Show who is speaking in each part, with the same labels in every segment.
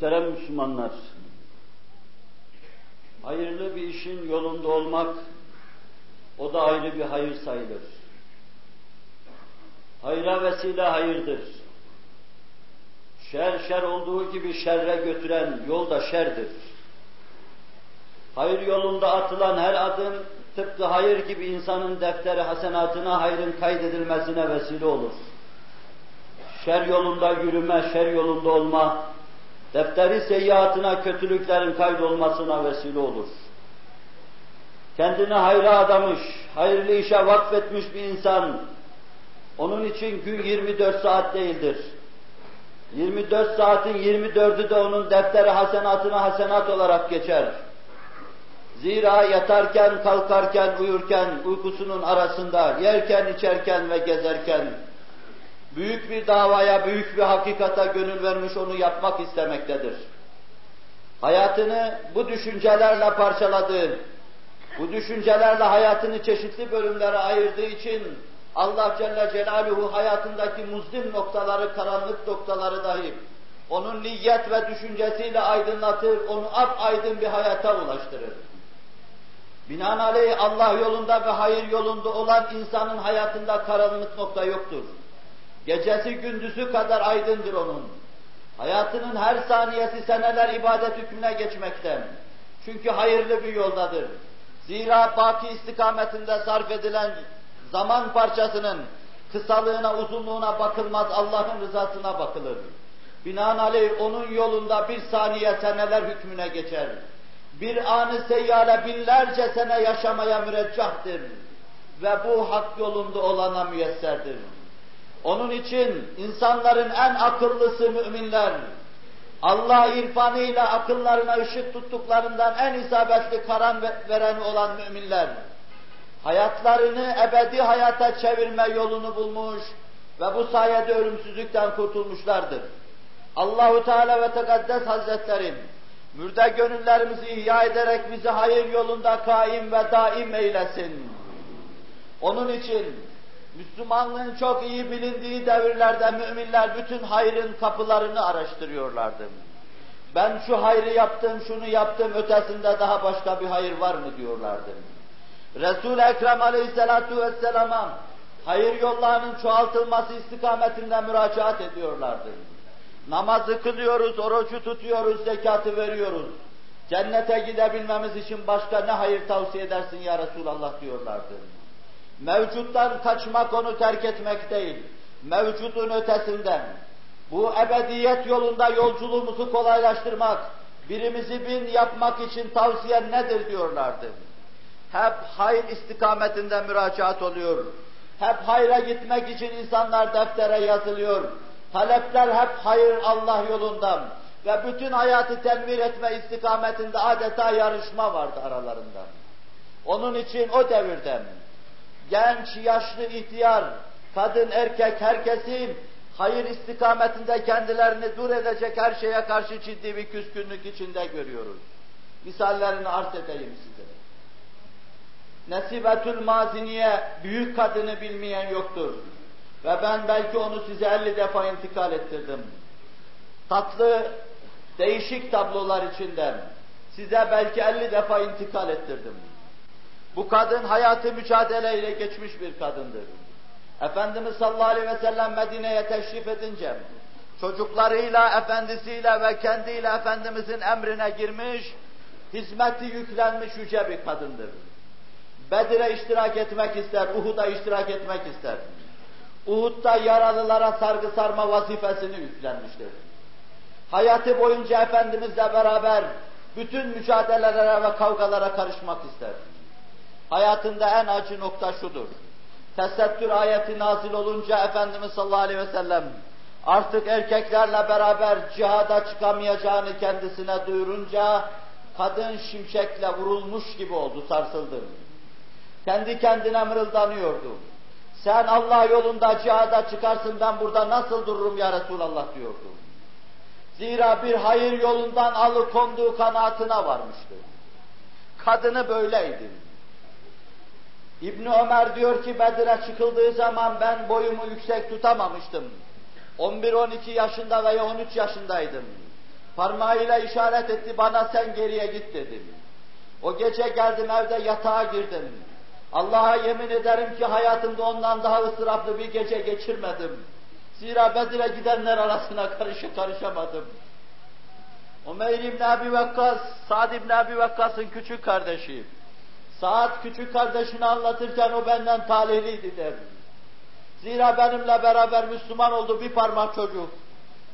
Speaker 1: Muhterem Müslümanlar, hayırlı bir işin yolunda olmak, o da ayrı bir hayır sayılır. Hayra vesile hayırdır. Şer şer olduğu gibi şerre götüren yol da şerdir. Hayır yolunda atılan her adım tıpkı hayır gibi insanın defteri hasenatına hayrın kaydedilmesine vesile olur. Şer yolunda yürüme, şer yolunda olma, defteri seyyiatına kötülüklerin kaydolmasına vesile olur. Kendini hayra adamış, hayırlı işe vakfetmiş bir insan, onun için gün 24 saat değildir. 24 saatin 24'ü de onun defteri hasenatına hasenat olarak geçer. Zira yatarken, kalkarken, uyurken, uykusunun arasında, yerken, içerken ve gezerken, büyük bir davaya, büyük bir hakikata gönül vermiş onu yapmak istemektedir. Hayatını bu düşüncelerle parçaladığı, bu düşüncelerle hayatını çeşitli bölümlere ayırdığı için Allah Celle Celaluhu hayatındaki muzlim noktaları, karanlık noktaları dahi onun niyet ve düşüncesiyle aydınlatır, onu ap aydın bir hayata ulaştırır. Binaenaleyh Allah yolunda ve hayır yolunda olan insanın hayatında karanlık nokta yoktur. Gecesi gündüzü kadar aydındır onun. Hayatının her saniyesi seneler ibadet hükmüne geçmekten. Çünkü hayırlı bir yoldadır. Zira baki istikametinde sarf edilen zaman parçasının kısalığına, uzunluğuna bakılmaz, Allah'ın rızasına bakılır. Binaenaleyh onun yolunda bir saniye seneler hükmüne geçer. Bir anı seyyale binlerce sene yaşamaya müreccahtır. Ve bu hak yolunda olana müyesserdir. Onun için insanların en akıllısı müminler, Allah irfanıyla akıllarına ışık tuttuklarından en isabetli karan veren olan müminler, hayatlarını ebedi hayata çevirme yolunu bulmuş ve bu sayede ölümsüzlükten kurtulmuşlardır. Allahu Teala ve Tekaddes Hazretleri mürde gönüllerimizi ihya ederek bizi hayır yolunda kaim ve daim eylesin. Onun için Müslümanlığın çok iyi bilindiği devirlerde müminler bütün hayrın kapılarını araştırıyorlardı. Ben şu hayrı yaptım, şunu yaptım, ötesinde daha başka bir hayır var mı diyorlardı. Resul-i Ekrem aleyhissalatu vesselama hayır yollarının çoğaltılması istikametinde müracaat ediyorlardı. Namazı kılıyoruz, orucu tutuyoruz, zekatı veriyoruz. Cennete gidebilmemiz için başka ne hayır tavsiye edersin ya Resulallah diyorlardı. Mevcuttan kaçmak onu terk etmek değil, mevcudun ötesinden, bu ebediyet yolunda yolculuğumuzu kolaylaştırmak, birimizi bin yapmak için tavsiye nedir diyorlardı. Hep hayır istikametinde müracaat oluyor. Hep hayra gitmek için insanlar deftere yazılıyor. Talepler hep hayır Allah yolundan ve bütün hayatı tenvir etme istikametinde adeta yarışma vardı aralarında. Onun için o devirde genç, yaşlı, ihtiyar, kadın, erkek, herkesi hayır istikametinde kendilerini dur edecek her şeye karşı ciddi bir küskünlük içinde görüyoruz. Misallerini arz edeyim size. Nesibetül maziniye büyük kadını bilmeyen yoktur. Ve ben belki onu size elli defa intikal ettirdim. Tatlı, değişik tablolar içinden size belki elli defa intikal ettirdim. Bu kadın hayatı mücadeleyle geçmiş bir kadındır. Efendimiz sallallahu aleyhi ve sellem Medine'ye teşrif edince çocuklarıyla, efendisiyle ve kendiyle Efendimizin emrine girmiş, hizmeti yüklenmiş yüce bir kadındır. Bedir'e iştirak etmek ister, Uhud'a iştirak etmek ister. Uhud'da yaralılara sargı sarma vazifesini yüklenmiştir. Hayatı boyunca Efendimizle beraber bütün mücadelelere ve kavgalara karışmak ister. Hayatında en acı nokta şudur. Tesettür ayeti nazil olunca Efendimiz sallallahu aleyhi ve sellem artık erkeklerle beraber cihada çıkamayacağını kendisine duyurunca kadın şimşekle vurulmuş gibi oldu, sarsıldı. Kendi kendine mırıldanıyordu. Sen Allah yolunda cihada çıkarsın ben burada nasıl dururum ya Resulallah diyordu. Zira bir hayır yolundan alıkonduğu kanaatine varmıştı. Kadını böyleydi. İbn Ömer diyor ki Bedir'e çıkıldığı zaman ben boyumu yüksek tutamamıştım. 11-12 yaşında veya 13 yaşındaydım. Parmağıyla işaret etti bana sen geriye git dedim. O gece geldim evde yatağa girdim. Allah'a yemin ederim ki hayatımda ondan daha ıstıraplı bir gece geçirmedim. Zira Bedir'e gidenler arasına karışı karışamadım. Umeyr İbni Abi Vakkas, Sa'd İbni Abi Vakkas'ın küçük kardeşi. Saat küçük kardeşini anlatırken o benden talihliydi der. Zira benimle beraber Müslüman oldu bir parmak çocuk.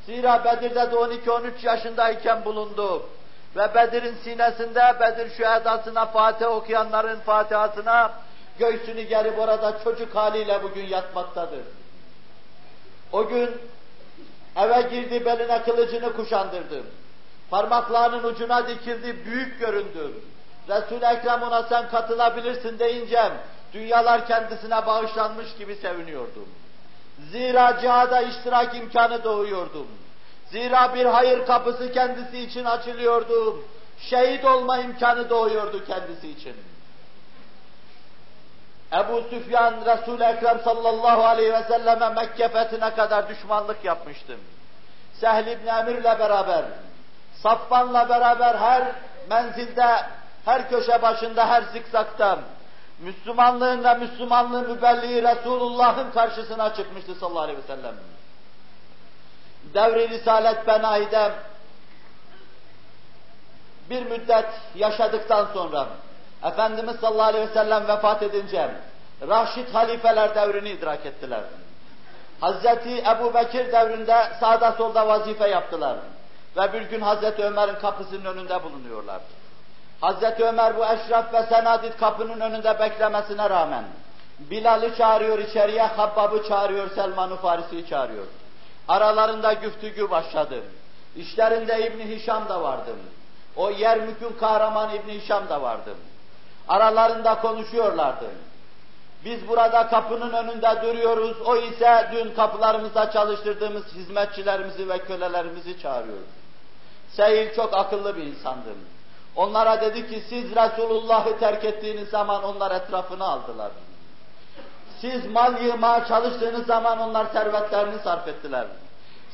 Speaker 1: Zira Bedir'de de 12-13 yaşındayken bulundu. Ve Bedir'in sinesinde Bedir şühedasına Fatih okuyanların Fatihasına göğsünü gerip orada çocuk haliyle bugün yatmaktadır. O gün eve girdi beline kılıcını kuşandırdı. Parmaklarının ucuna dikildi, büyük göründü. Resul-i Ekrem ona sen katılabilirsin deyince dünyalar kendisine bağışlanmış gibi seviniyordum. Zira cihada iştirak imkanı doğuyordum. Zira bir hayır kapısı kendisi için açılıyordu. Şehit olma imkanı doğuyordu kendisi için. Ebu Süfyan Resul-i Ekrem sallallahu aleyhi ve selleme Mekke fethine kadar düşmanlık yapmıştım. Sehl ibn Emir'le beraber, Safvan'la beraber her menzilde, her köşe başında, her zikzakta Müslümanlığın ve Müslümanlığın mübelliği Resulullah'ın karşısına çıkmıştı sallallahu aleyhi ve sellem. Devri Risalet Benahi'de bir müddet yaşadıktan sonra Efendimiz sallallahu aleyhi ve sellem vefat edince Raşid halifeler devrini idrak ettiler. Hazreti Ebu Bekir devrinde sağda solda vazife yaptılar. Ve bir gün Hazreti Ömer'in kapısının önünde bulunuyorlar. Hazreti Ömer bu eşraf ve senadit kapının önünde beklemesine rağmen Bilal'i çağırıyor içeriye, Habbab'ı çağırıyor, Selman-ı Farisi'yi çağırıyor. Aralarında güftügü başladı. İşlerinde İbni Hişam da vardı. O yer mükün kahraman İbni Hişam da vardı. Aralarında konuşuyorlardı. Biz burada kapının önünde duruyoruz, o ise dün kapılarımızda çalıştırdığımız hizmetçilerimizi ve kölelerimizi çağırıyor. Seyil çok akıllı bir insandı. Onlara dedi ki siz Resulullah'ı terk ettiğiniz zaman onlar etrafını aldılar. Siz mal yığmaya çalıştığınız zaman onlar servetlerini sarf ettiler.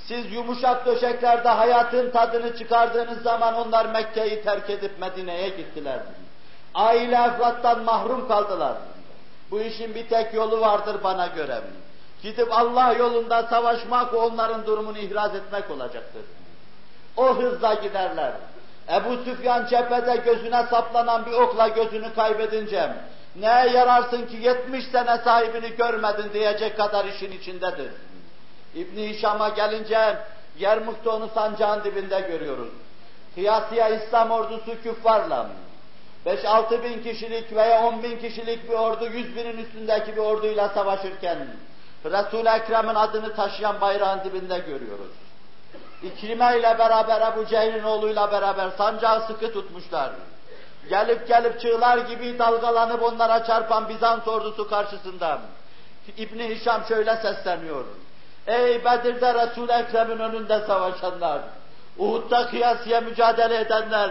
Speaker 1: Siz yumuşak döşeklerde hayatın tadını çıkardığınız zaman onlar Mekke'yi terk edip Medine'ye gittiler. Aile efrattan mahrum kaldılar. Bu işin bir tek yolu vardır bana göre. Gidip Allah yolunda savaşmak, onların durumunu ihraz etmek olacaktır. O hızla giderler. Ebu Süfyan cephede gözüne saplanan bir okla gözünü kaybedince, neye yararsın ki 70 sene sahibini görmedin diyecek kadar işin içindedir. İbn Hişam'a gelince Yermuk'ta onu sancağın dibinde görüyoruz. Kıyasıya İslam ordusu küffarla 5-6 bin kişilik veya 10 bin kişilik bir ordu 100 binin üstündeki bir orduyla savaşırken Resul-i Ekrem'in adını taşıyan bayrağın dibinde görüyoruz. İkrime ile beraber Ebu Cehil'in oğluyla beraber sancağı sıkı tutmuşlar. Gelip gelip çığlar gibi dalgalanıp onlara çarpan Bizans ordusu karşısında İbni Hişam şöyle sesleniyor. Ey Bedir'de Resul-i Ekrem'in önünde savaşanlar, Uhud'da kıyasıya mücadele edenler,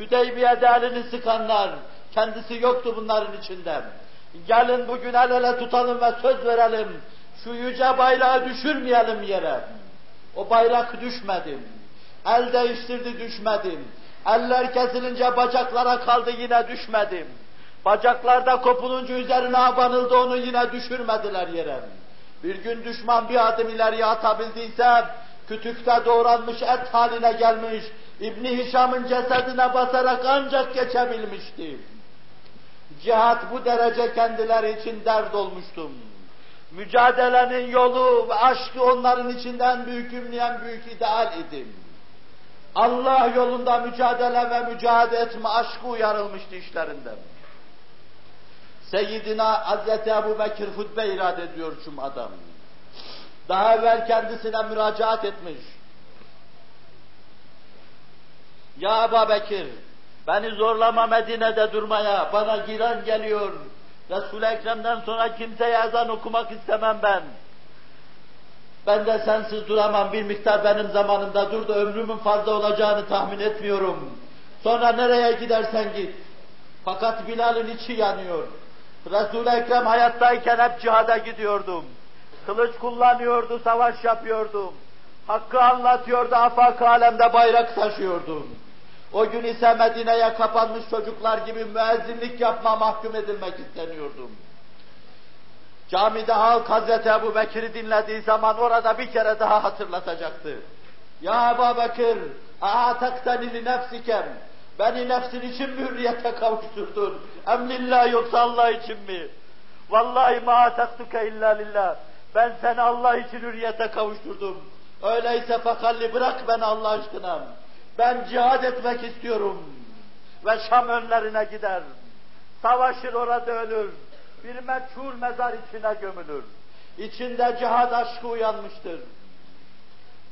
Speaker 1: Hüdeybiye'de elini sıkanlar, kendisi yoktu bunların içinde. Gelin bugün el ele tutalım ve söz verelim, şu yüce bayrağı düşürmeyelim yere. O bayrak düşmedi. El değiştirdi düşmedim. Eller kesilince bacaklara kaldı yine düşmedim. Bacaklarda kopulunca üzerine abanıldı onu yine düşürmediler yere. Bir gün düşman bir adım ileriye atabildiyse kütükte doğranmış et haline gelmiş İbni Hişam'ın cesedine basarak ancak geçebilmişti. Cihat bu derece kendileri için dert olmuştum. Mücadelenin yolu ve aşkı onların içinden büyük ümleyen büyük ideal idim. Allah yolunda mücadele ve mücadele etme aşkı uyarılmıştı işlerinden. Seyyidina Hazreti Ebu Bekir hutbe irade ediyor adam. Daha evvel kendisine müracaat etmiş. Ya Ebu Bekir, beni zorlama Medine'de durmaya, bana giren geliyor. Resul-i Ekrem'den sonra kimseye ezan okumak istemem ben. Ben de sensiz duramam, bir miktar benim zamanımda dur da ömrümün fazla olacağını tahmin etmiyorum. Sonra nereye gidersen git. Fakat Bilal'in içi yanıyor. Resul-i Ekrem hayattayken hep cihada gidiyordum. Kılıç kullanıyordu, savaş yapıyordum. Hakkı anlatıyordu, afak alemde bayrak taşıyordum. O gün ise Medine'ye kapanmış çocuklar gibi müezzinlik yapma mahkum edilmek isteniyordum. Camide halk Hazreti Ebu Bekir'i dinlediği zaman orada bir kere daha hatırlatacaktı. Ya Ebu Bekir, aataktani li nefsikem, beni nefsin için mi hürriyete kavuşturdun? Emlillah yoksa Allah için mi? Vallahi ma ataktuke illa lillah. Ben seni Allah için hürriyete kavuşturdum. Öyleyse fakalli bırak beni Allah aşkına. Ben cihad etmek istiyorum. Ve Şam önlerine gider. Savaşır orada ölür. Bir meçhul mezar içine gömülür. İçinde cihad aşkı uyanmıştır.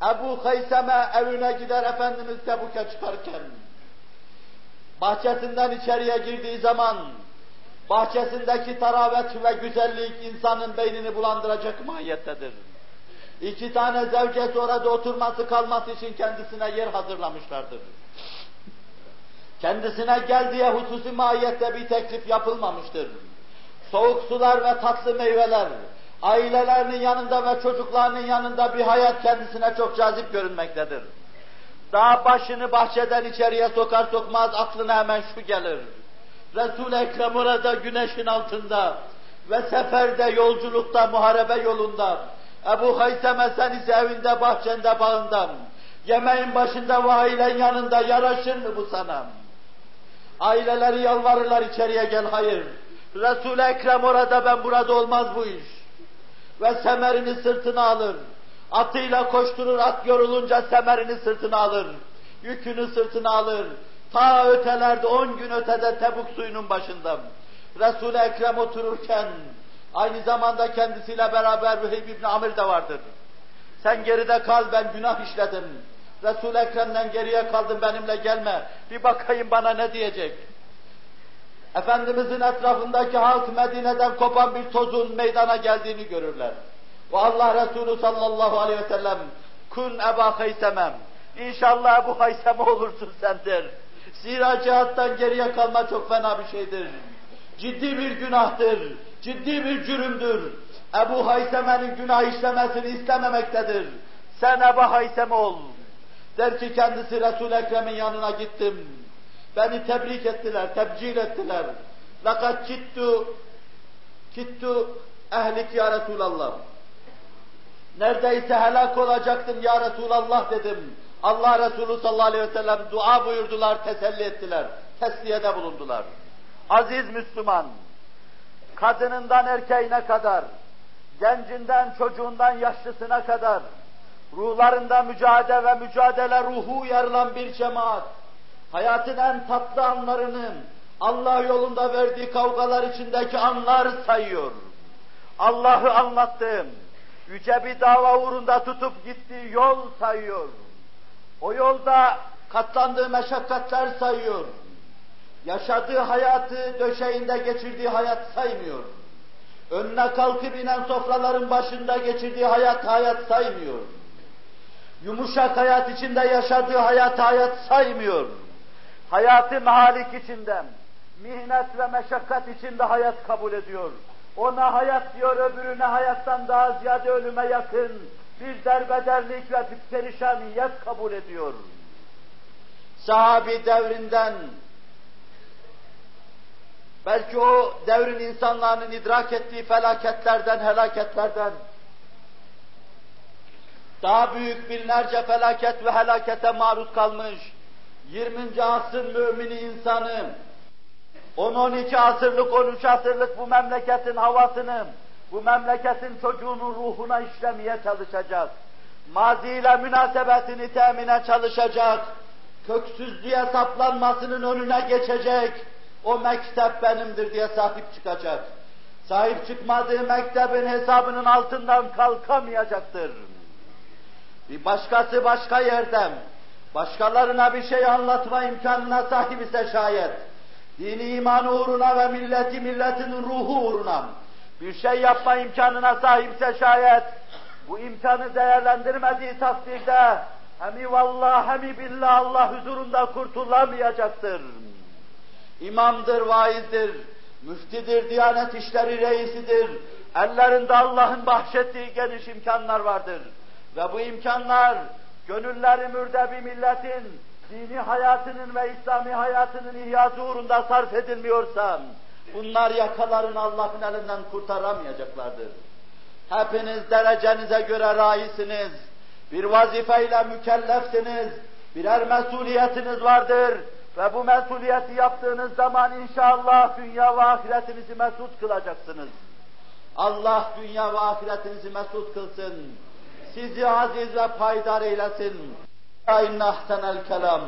Speaker 1: Ebu Hayseme evine gider Efendimiz Tebuk'e çıkarken. Bahçesinden içeriye girdiği zaman bahçesindeki taravet ve güzellik insanın beynini bulandıracak mahiyettedir. İki tane zevcesi orada oturması kalması için kendisine yer hazırlamışlardır. Kendisine gel diye hususi mahiyette bir teklif yapılmamıştır. Soğuk sular ve tatlı meyveler, ailelerinin yanında ve çocuklarının yanında bir hayat kendisine çok cazip görünmektedir. Daha başını bahçeden içeriye sokar sokmaz aklına hemen şu gelir. Resul-i Ekrem orada güneşin altında ve seferde, yolculukta, muharebe yolunda Ebu Hayseme sen ise evinde, bahçende, bağında, yemeğin başında ve ailen yanında yaraşır mı bu sana? Aileleri yalvarırlar içeriye gel, hayır. Resul-i Ekrem orada, ben burada olmaz bu iş. Ve semerini sırtına alır. Atıyla koşturur, at yorulunca semerini sırtına alır. Yükünü sırtına alır. Ta ötelerde, on gün ötede Tebuk suyunun başında. Resul-i Ekrem otururken, Aynı zamanda kendisiyle beraber Vehib İbni Amir de vardır. Sen geride kal, ben günah işledim. Resul-i Ekrem'den geriye kaldım, benimle gelme. Bir bakayım bana ne diyecek. Efendimizin etrafındaki halk Medine'den kopan bir tozun meydana geldiğini görürler. Ve Allah Resulü sallallahu aleyhi ve sellem kun Eba Haysemem. İnşallah Ebu Hayseme olursun sendir. Zira cihattan geriye kalma çok fena bir şeydir. Ciddi bir günahtır ciddi bir cürümdür. Ebu Hayseme'nin günah işlemesini istememektedir. Sen Ebu Haysem ol. Der ki kendisi Resul-i Ekrem'in yanına gittim. Beni tebrik ettiler, tebcil ettiler. Fakat kittu, kittu ehlik ya Resulallah. Neredeyse helak olacaktım ya Resulallah dedim. Allah Resulü sallallahu aleyhi ve sellem dua buyurdular, teselli ettiler. Tesliyede bulundular. Aziz Müslüman, kadınından erkeğine kadar, gencinden çocuğundan yaşlısına kadar, ruhlarında mücadele ve mücadele ruhu uyarılan bir cemaat, hayatın en tatlı anlarını Allah yolunda verdiği kavgalar içindeki anlar sayıyor. Allah'ı anlattığım, yüce bir dava uğrunda tutup gittiği yol sayıyor. O yolda katlandığı meşakkatler sayıyor yaşadığı hayatı döşeğinde geçirdiği hayat saymıyor. Önüne kalkıp inen sofraların başında geçirdiği hayat hayat saymıyor. Yumuşak hayat içinde yaşadığı hayat hayat saymıyor. Hayatı mahalik içinden, mihnet ve meşakkat içinde hayat kabul ediyor. Ona hayat diyor, öbürüne hayattan daha ziyade ölüme yakın bir derbederlik ve bir perişaniyet kabul ediyor. Sahabi devrinden Belki o devrin insanlarının idrak ettiği felaketlerden, helaketlerden, daha büyük binlerce felaket ve helakete maruz kalmış 20. asır mümini insanı, 10-12 asırlık, 13 asırlık bu memleketin havasını, bu memleketin çocuğunun ruhuna işlemeye çalışacak. Maziyle münasebetini temine çalışacak. Köksüzlüğe saplanmasının önüne geçecek o mektep benimdir diye sahip çıkacak. Sahip çıkmadığı mektebin hesabının altından kalkamayacaktır. Bir başkası başka yerden, başkalarına bir şey anlatma imkanına sahip ise şayet, dini iman uğruna ve milleti milletin ruhu uğruna bir şey yapma imkanına sahipse şayet, bu imkanı değerlendirmediği takdirde hemi vallah hemi billah Allah huzurunda kurtulamayacaktır imamdır, vaizdir, müftidir, diyanet işleri reisidir. Ellerinde Allah'ın bahşettiği geniş imkanlar vardır. Ve bu imkanlar gönülleri mürde bir milletin dini hayatının ve İslami hayatının ihyası uğrunda sarf edilmiyorsa bunlar yakalarını Allah'ın elinden kurtaramayacaklardır. Hepiniz derecenize göre raisiniz. Bir vazifeyle mükellefsiniz. Birer mesuliyetiniz vardır. Ve bu mesuliyeti yaptığınız zaman inşallah dünya ve ahiretinizi mesut kılacaksınız. Allah dünya ve ahiretinizi mesut kılsın. Sizi aziz ve paydar eylesin. İnne ahsenel kelam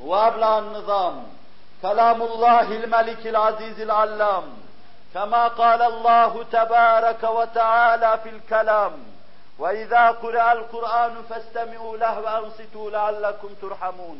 Speaker 1: ve abla'n nizam. Kelamullahil melikil azizil allam. كما قال الله تبارك وتعالى في الكلام وإذا قرأ القرآن فاستمعوا له وأنصتوا لعلكم ترحمون